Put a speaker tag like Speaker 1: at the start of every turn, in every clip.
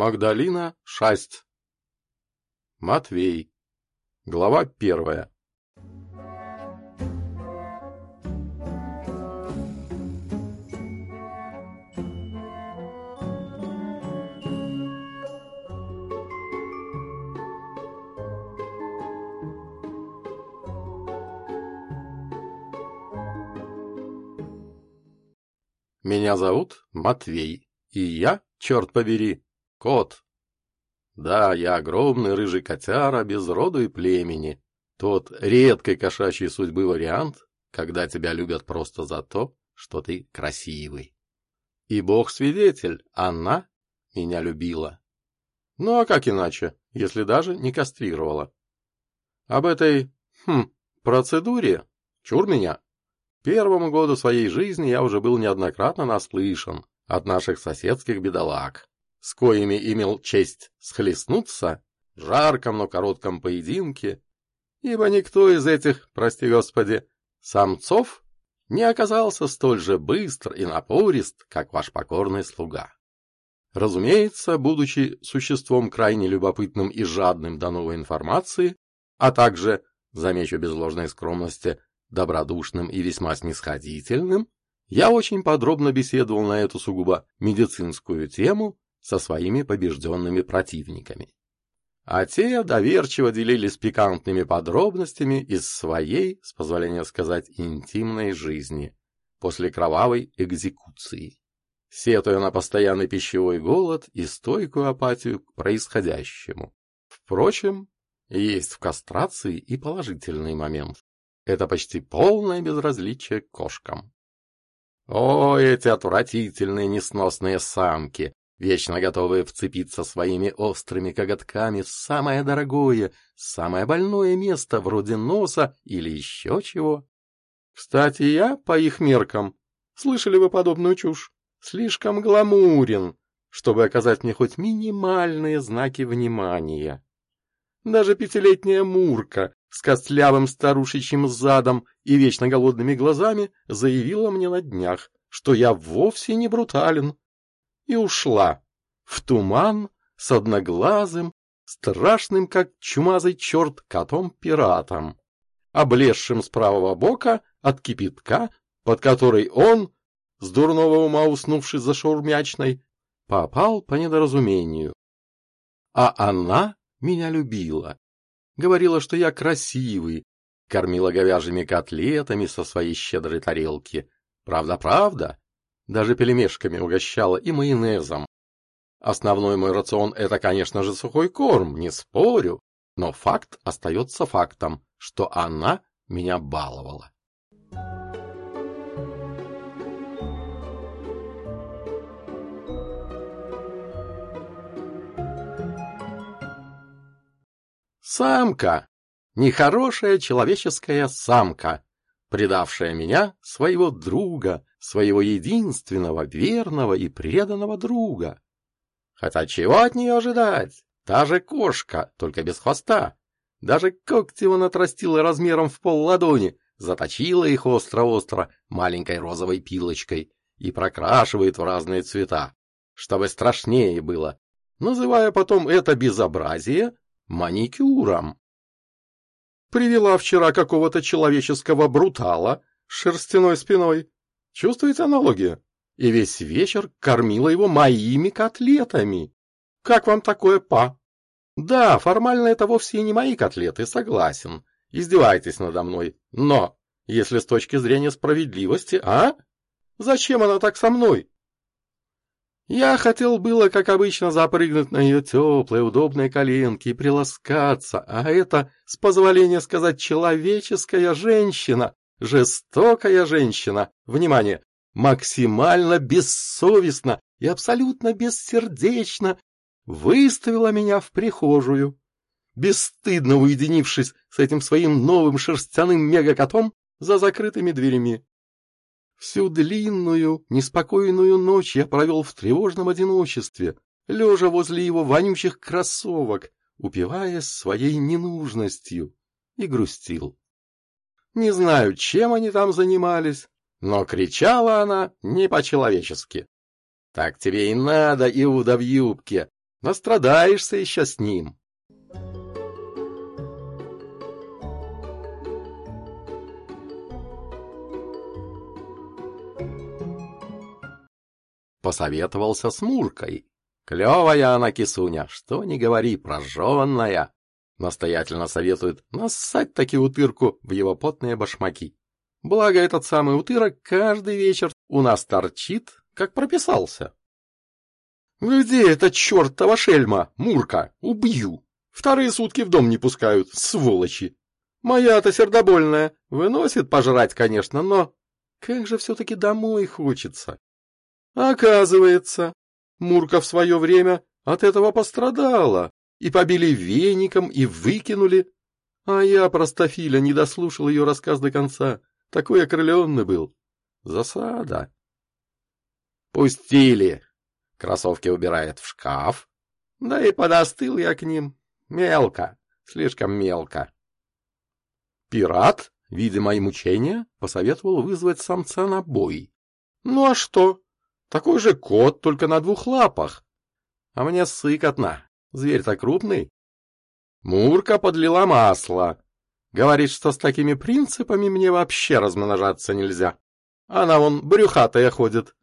Speaker 1: Магдалина шасть. Матвей. Глава первая. Меня зовут Матвей, и я, черт побери, кот. Да, я огромный рыжий котяра без роду и племени. Тот редкой кошачьей судьбы вариант, когда тебя любят просто за то, что ты красивый. И бог свидетель, она меня любила. Ну а как иначе, если даже не кастрировала? Об этой, хм, процедуре, чур меня, Первому году своей жизни я уже был неоднократно наслышан от наших соседских бедолаг, с коими имел честь схлестнуться в жарком, но коротком поединке, ибо никто из этих, прости господи, самцов не оказался столь же быстр и напорист, как ваш покорный слуга. Разумеется, будучи существом крайне любопытным и жадным до новой информации, а также, замечу без ложной скромности, добродушным и весьма снисходительным, я очень подробно беседовал на эту сугубо медицинскую тему со своими побежденными противниками. А те доверчиво делились пикантными подробностями из своей, с позволения сказать, интимной жизни после кровавой экзекуции, сетуя на постоянный пищевой голод и стойкую апатию к происходящему. Впрочем, есть в кастрации и положительный момент. Это почти полное безразличие к кошкам. О, эти отвратительные несносные самки, вечно готовые вцепиться своими острыми коготками в самое дорогое, самое больное место, вроде носа или еще чего. Кстати, я, по их меркам, слышали вы подобную чушь, слишком гламурен, чтобы оказать мне хоть минимальные знаки внимания. Даже пятилетняя Мурка с костлявым старушечьим задом и вечно голодными глазами заявила мне на днях, что я вовсе не брутален, и ушла в туман с одноглазым, страшным, как чумазый черт, котом-пиратом, облезшим с правого бока от кипятка, под который он, с дурного ума уснувший за шаурмячной, попал по недоразумению. А она меня любила говорила, что я красивый, кормила говяжьими котлетами со своей щедрой тарелки. Правда-правда? Даже пельмешками угощала и майонезом. Основной мой рацион — это, конечно же, сухой корм, не спорю, но факт остается фактом, что она меня баловала. Самка! Нехорошая человеческая самка, предавшая меня, своего друга, своего единственного, верного и преданного друга. Хотя чего от нее ожидать? Та же кошка, только без хвоста. Даже когти он отрастила размером в пол ладони, заточила их остро-остро маленькой розовой пилочкой и прокрашивает в разные цвета, чтобы страшнее было, называя потом это безобразие маникюром. Привела вчера какого-то человеческого брутала с шерстяной спиной. Чувствуете аналогию? И весь вечер кормила его моими котлетами. Как вам такое, па? Да, формально это вовсе не мои котлеты, согласен. Издевайтесь надо мной. Но, если с точки зрения справедливости, а? Зачем она так со мной? Я хотел было, как обычно, запрыгнуть на ее теплые, удобные коленки и приласкаться, а это, с позволения сказать, человеческая женщина, жестокая женщина, внимание, максимально бессовестно и абсолютно бессердечно выставила меня в прихожую. Бесстыдно уединившись с этим своим новым шерстяным мегакотом за закрытыми дверями. Всю длинную, неспокойную ночь я провел в тревожном одиночестве, лежа возле его вонючих кроссовок, упиваясь своей ненужностью, и грустил. Не знаю, чем они там занимались, но кричала она не по-человечески. «Так тебе и надо, Иуда в юбке! Настрадаешься еще с ним. Посоветовался с Муркой. Клевая она кисуня, что не говори, прожженная. Настоятельно советует нассать таки утырку в его потные башмаки. Благо этот самый утырок каждый вечер у нас торчит, как прописался. «Где эта чертова шельма, Мурка? Убью! Вторые сутки в дом не пускают, сволочи! Моя-то сердобольная, выносит пожрать, конечно, но как же все-таки домой хочется!» Оказывается, Мурка в свое время от этого пострадала, и побили веником, и выкинули. А я, простофиля, не дослушал ее рассказ до конца, такой окрыленный был. Засада. Пустили. Кроссовки убирает в шкаф. Да и подостыл я к ним. Мелко, слишком мелко. Пират, видя мои мучения, посоветовал вызвать самца на бой. Ну а что? Такой же кот, только на двух лапах. А мне сыкотно. Зверь-то крупный. Мурка подлила масло. Говорит, что с такими принципами мне вообще размножаться нельзя. Она вон брюхатая ходит.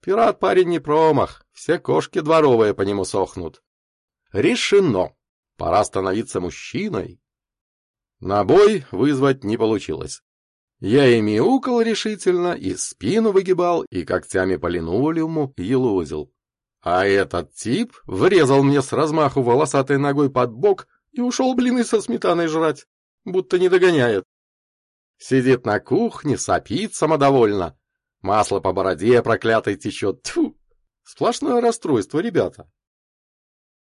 Speaker 1: Пират парень не промах, все кошки дворовые по нему сохнут. Решено. Пора становиться мужчиной. На бой вызвать не получилось. Я и мяукал решительно, и спину выгибал, и когтями по линолеуму елозил. А этот тип врезал мне с размаху волосатой ногой под бок и ушел блины со сметаной жрать, будто не догоняет. Сидит на кухне, сопит самодовольно. Масло по бороде проклятой течет. Тьфу! Сплошное расстройство, ребята.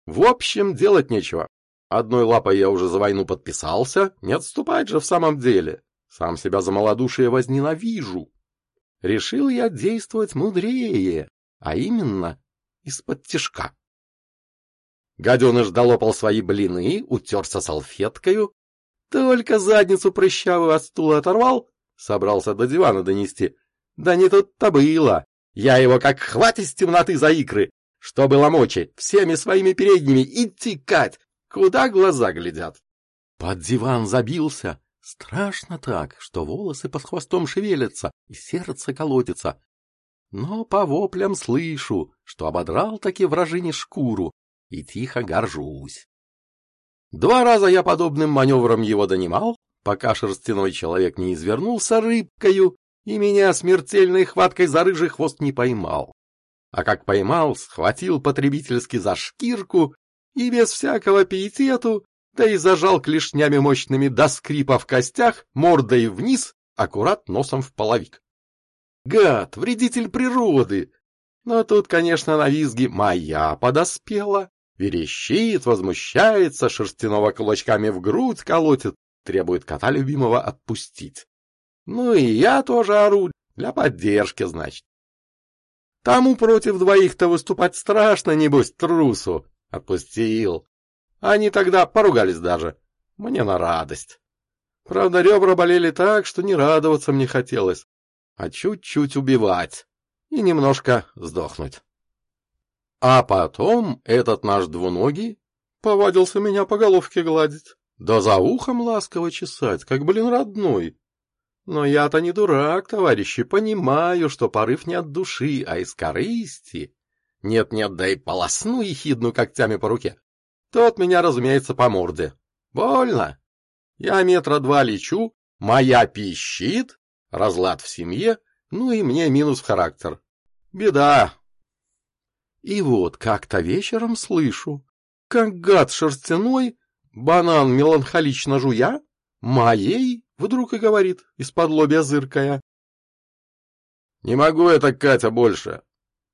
Speaker 1: В общем, делать нечего. Одной лапой я уже за войну подписался, не отступать же в самом деле. Сам себя за малодушие возненавижу. Решил я действовать мудрее, а именно из-под тишка. Гаденыш долопал свои блины, утерся салфеткою, только задницу прыщавую от стула оторвал, собрался до дивана донести. Да не тут-то было. Я его как хватит с темноты за икры, что было мочи, всеми своими передними и текать, куда глаза глядят. Под диван забился, страшно так, что волосы под хвостом шевелятся и сердце колотится, но по воплям слышу, что ободрал таки вражине шкуру, и тихо горжусь. Два раза я подобным маневром его донимал, пока шерстяной человек не извернулся рыбкою и меня смертельной хваткой за рыжий хвост не поймал. А как поймал, схватил потребительски за шкирку и без всякого пиетету, да и зажал клешнями мощными до скрипа в костях, мордой вниз, аккурат носом в половик. Гад, вредитель природы! Но тут, конечно, на визги моя подоспела. Верещит, возмущается, шерстяного клочками в грудь колотит, требует кота любимого отпустить. Ну и я тоже ору, для поддержки, значит. Тому против двоих-то выступать страшно, небось, трусу. Отпустил. Они тогда поругались даже. Мне на радость. Правда, ребра болели так, что не радоваться мне хотелось а чуть-чуть убивать и немножко сдохнуть. А потом этот наш двуногий повадился меня по головке гладить, да за ухом ласково чесать, как, блин, родной. Но я-то не дурак, товарищи, понимаю, что порыв не от души, а из корысти. Нет-нет, да и полосну ехидну когтями по руке. Тот меня, разумеется, по морде. Больно. Я метра два лечу, моя пищит, разлад в семье, ну и мне минус в характер. Беда. И вот как-то вечером слышу, как гад шерстяной, банан меланхолично жуя, моей, вдруг и говорит, из-под лобья зыркая. Не могу я так, Катя, больше.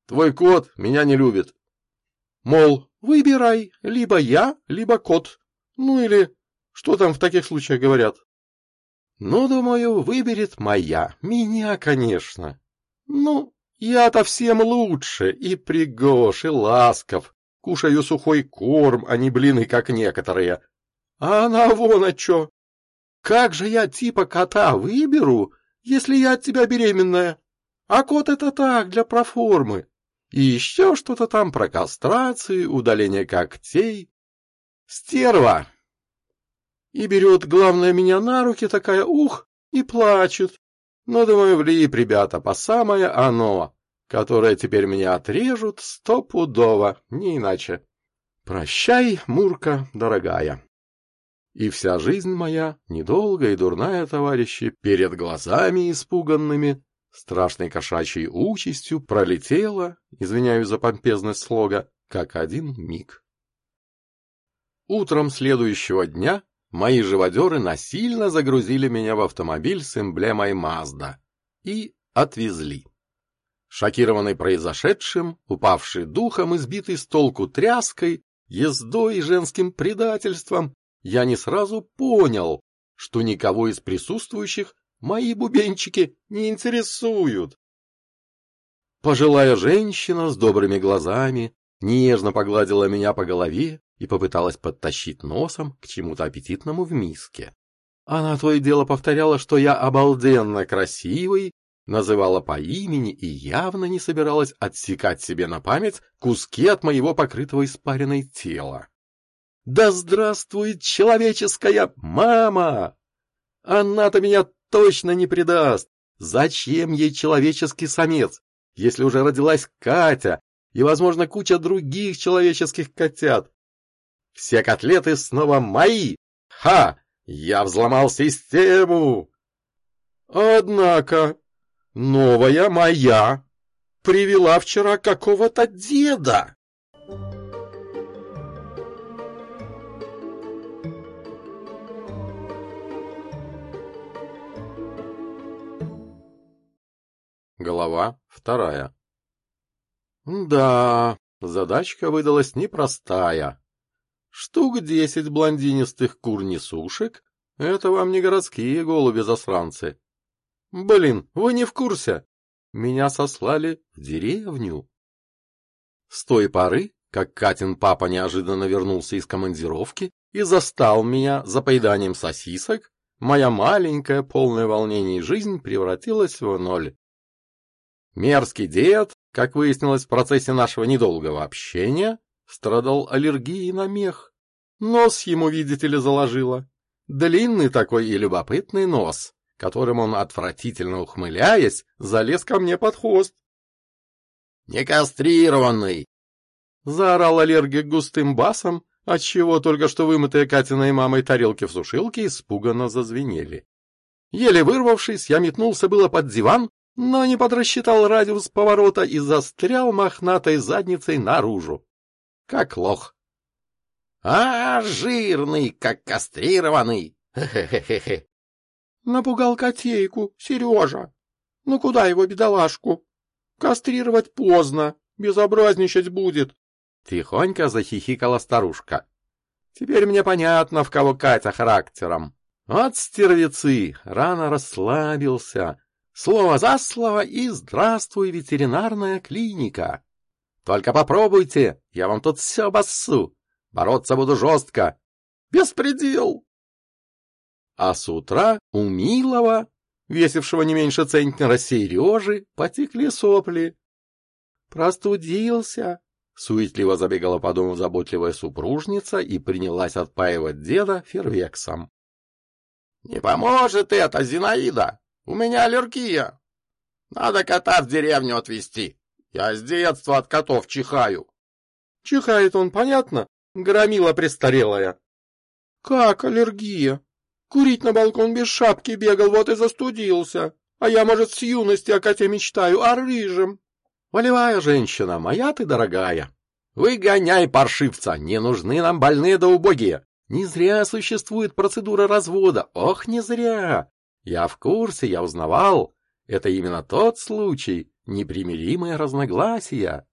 Speaker 1: Твой кот меня не любит. Мол, выбирай, либо я, либо кот. Ну или что там в таких случаях говорят? Ну, думаю, выберет моя. Меня, конечно. Ну, я-то всем лучше, и пригож, и ласков. Кушаю сухой корм, а не блины, как некоторые. А она вон о чё. Как же я типа кота выберу, если я от тебя беременная? А кот это так, для проформы. и еще что-то там про кастрацию, удаление когтей. Стерва! И берет, главное, меня на руки такая, ух, и плачет. Но, думаю, влип, ребята, по самое оно, которое теперь мне отрежут стопудово, не иначе. Прощай, Мурка, дорогая. И вся жизнь моя, недолгая и дурная, товарищи, перед глазами испуганными, страшной кошачьей участью пролетела, извиняюсь за помпезность слога, как один миг. Утром следующего дня мои живодеры насильно загрузили меня в автомобиль с эмблемой Мазда и отвезли. Шокированный произошедшим, упавший духом, избитый с толку тряской, ездой и женским предательством, я не сразу понял, что никого из присутствующих мои бубенчики не интересуют. Пожилая женщина с добрыми глазами нежно погладила меня по голове и попыталась подтащить носом к чему-то аппетитному в миске. Она то и дело повторяла, что я обалденно красивый, называла по имени и явно не собиралась отсекать себе на память куски от моего покрытого испаренной тела. Да здравствует человеческая мама! Она-то меня точно не предаст. Зачем ей человеческий самец, если уже родилась Катя и, возможно, куча других человеческих котят? Все котлеты снова мои! Ха! Я взломал систему! Однако, новая моя привела вчера какого-то деда. Глава вторая Да, задачка выдалась непростая. Штук десять блондинистых кур-несушек — это вам не городские голуби-засранцы. Блин, вы не в курсе? Меня сослали в деревню. С той поры, как Катин папа неожиданно вернулся из командировки и застал меня за поеданием сосисок, моя маленькая, полная волнений жизнь превратилась в ноль. Мерзкий дед, как выяснилось в процессе нашего недолгого общения, страдал аллергией на мех. Нос ему, видите ли, заложило. Длинный такой и любопытный нос, которым он, отвратительно ухмыляясь, залез ко мне под хвост. «Некастрированный!» — заорал аллергик густым басом, отчего только что вымытые Катиной мамой тарелки в сушилке испуганно зазвенели. Еле вырвавшись, я метнулся было под диван, но не подрасчитал радиус поворота и застрял мохнатой задницей наружу. Как лох. А, жирный, как кастрированный. Хе-хе-хе-хе. Напугал котейку, Сережа. Ну куда его, бедолашку? Кастрировать поздно, безобразничать будет. Тихонько захихикала старушка. Теперь мне понятно, в кого Катя характером. Вот стервецы, рано расслабился, Слово за слово и здравствуй, ветеринарная клиника. Только попробуйте, я вам тут все обоссу. Бороться буду жестко. Беспредел! А с утра у Милого, весившего не меньше центнера Сережи, потекли сопли. Простудился. Суетливо забегала по дому заботливая супружница и принялась отпаивать деда фервексом. — Не поможет это, Зинаида! У меня аллергия. Надо кота в деревню отвезти. Я с детства от котов чихаю. Чихает он, понятно? Громила престарелая. Как аллергия? Курить на балкон без шапки бегал, вот и застудился. А я, может, с юности о коте мечтаю, о рыжем. Волевая женщина, моя ты дорогая. Выгоняй паршивца, не нужны нам больные да убогие. Не зря существует процедура развода, ох, не зря. Я в курсе, я узнавал. Это именно тот случай, непримиримое разногласия.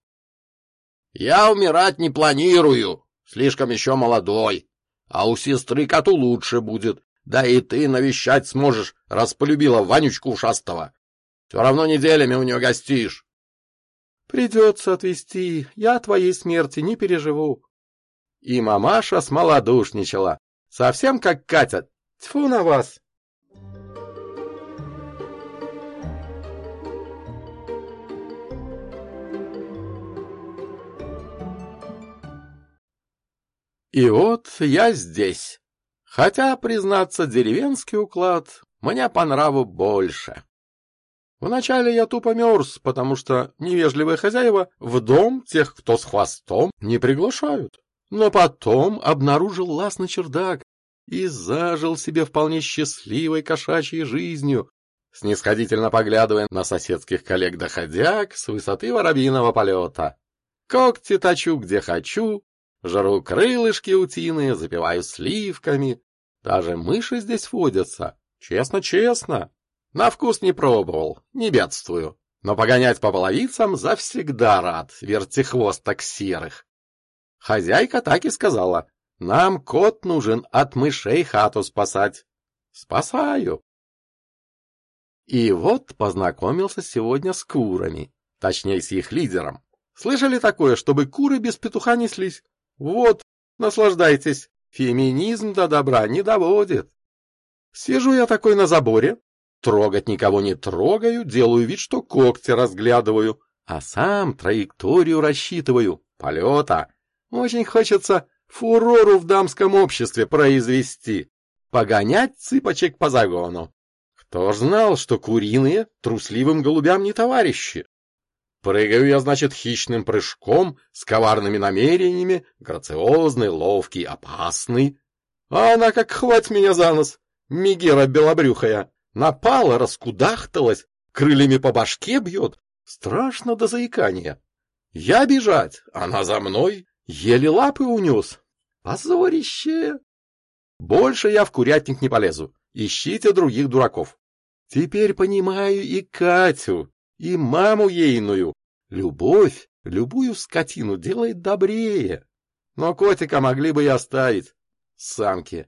Speaker 1: Я умирать не планирую, слишком еще молодой. А у сестры коту лучше будет, да и ты навещать сможешь, раз полюбила Ванючку ушастого. Все равно неделями у нее гостишь. Придется отвезти, я твоей смерти не переживу. И мамаша смолодушничала, совсем как Катя. Тьфу на вас! И вот я здесь. Хотя, признаться, деревенский уклад мне по нраву больше. Вначале я тупо мерз, потому что невежливые хозяева в дом тех, кто с хвостом, не приглашают. Но потом обнаружил лаз на чердак и зажил себе вполне счастливой кошачьей жизнью, снисходительно поглядывая на соседских коллег-доходяг с высоты воробьиного полета. Когти точу, где хочу, жру крылышки утиные, запиваю сливками. Даже мыши здесь водятся. Честно-честно. На вкус не пробовал, не бедствую. Но погонять по половицам завсегда рад, вертихвосток серых. Хозяйка так и сказала, нам кот нужен от мышей хату спасать. Спасаю. И вот познакомился сегодня с курами, точнее с их лидером. Слышали такое, чтобы куры без петуха неслись? Вот, наслаждайтесь. Феминизм до добра не доводит. Сижу я такой на заборе, трогать никого не трогаю, делаю вид, что когти разглядываю, а сам траекторию рассчитываю, полета. Очень хочется фурору в дамском обществе произвести, погонять цыпочек по загону. Кто ж знал, что куриные трусливым голубям не товарищи? Прыгаю я, значит, хищным прыжком, с коварными намерениями, грациозный, ловкий, опасный. А она как хватит меня за нос, мигера белобрюхая, напала, раскудахталась, крыльями по башке бьет, страшно до заикания. Я бежать, она за мной, еле лапы унес. Позорище! Больше я в курятник не полезу. Ищите других дураков. Теперь понимаю и Катю, и маму ейную. Любовь любую скотину делает добрее. Но котика могли бы и оставить. Самки.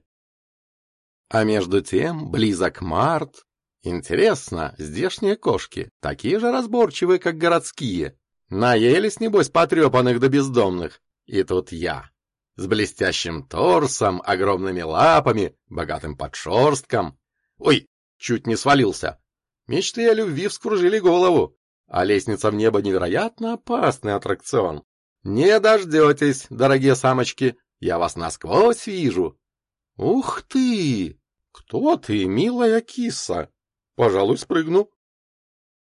Speaker 1: А между тем близок март. Интересно, здешние кошки такие же разборчивые, как городские. Наелись, небось, потрепанных до бездомных. И тут я. С блестящим торсом, огромными лапами, богатым подшерстком. Ой, чуть не свалился. Мечты о любви вскружили голову, а лестница в небо невероятно опасный аттракцион. Не дождетесь, дорогие самочки, я вас насквозь вижу. Ух ты! Кто ты, милая киса? Пожалуй, спрыгну.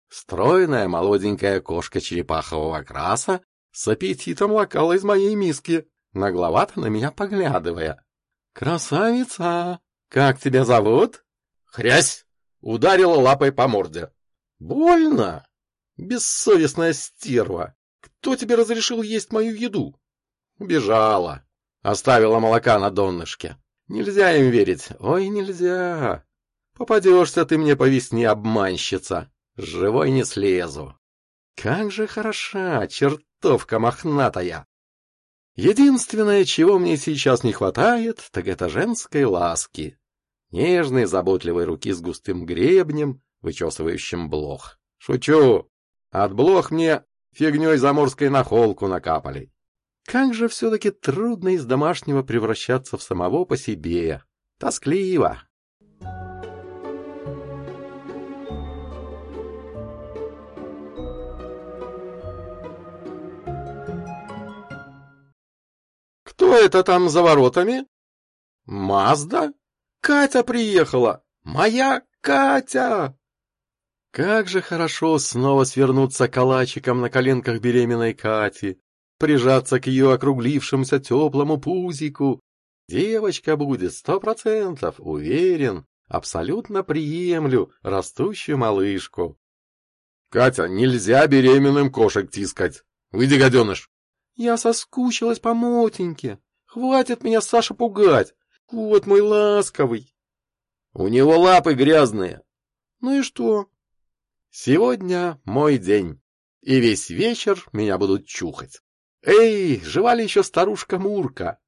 Speaker 1: Стройная молоденькая кошка черепахового окраса с аппетитом лакала из моей миски, нагловато на меня поглядывая. «Красавица! Как тебя зовут?» Хрясь! Ударила лапой по морде. Больно! Бессовестная стерва! Кто тебе разрешил есть мою еду? Убежала. Оставила молока на донышке. Нельзя им верить. Ой, нельзя. Попадешься ты мне по весне, обманщица. Живой не слезу. Как же хороша, чертовка мохнатая. Единственное, чего мне сейчас не хватает, так это женской ласки нежной, заботливой руки с густым гребнем, вычесывающим блох. Шучу! От блох мне фигней заморской на холку накапали. Как же все-таки трудно из домашнего превращаться в самого по себе. Тоскливо. Кто это там за воротами? Мазда? Катя приехала! Моя Катя!» Как же хорошо снова свернуться калачиком на коленках беременной Кати, прижаться к ее округлившемуся теплому пузику. Девочка будет сто процентов, уверен, абсолютно приемлю растущую малышку. «Катя, нельзя беременным кошек тискать! Выйди, гаденыш!» «Я соскучилась по мотеньке! Хватит меня, Саша, пугать! Вот мой ласковый. У него лапы грязные. Ну и что? Сегодня мой день, и весь вечер меня будут чухать. Эй, жива ли еще старушка Мурка?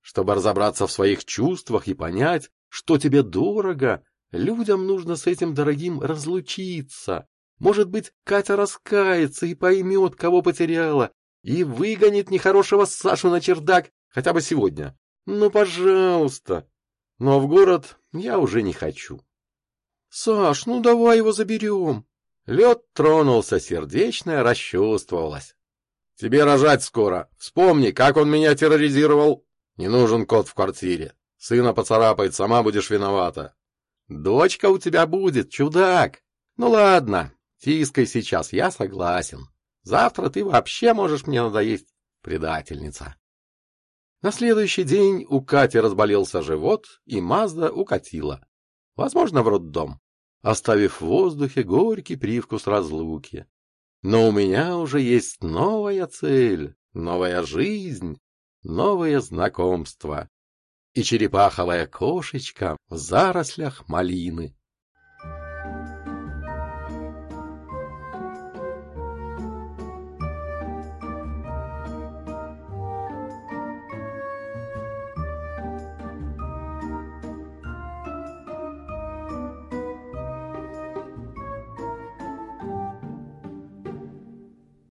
Speaker 1: Чтобы разобраться в своих чувствах и понять, что тебе дорого, людям нужно с этим дорогим разлучиться. Может быть, Катя раскается и поймет, кого потеряла, и выгонит нехорошего Сашу на чердак хотя бы сегодня. Ну, пожалуйста. Но в город я уже не хочу. Саш, ну давай его заберем. Лед тронулся, сердечное расчувствовалось. Тебе рожать скоро. Вспомни, как он меня терроризировал. Не нужен кот в квартире. Сына поцарапает, сама будешь виновата. Дочка у тебя будет, чудак. Ну ладно, тискай сейчас, я согласен. Завтра ты вообще можешь мне надоесть, предательница. На следующий день у Кати разболелся живот, и Мазда укатила. Возможно, в роддом, оставив в воздухе горький привкус разлуки. Но у меня уже есть новая цель, новая жизнь, новое знакомство. И черепаховая кошечка в зарослях малины.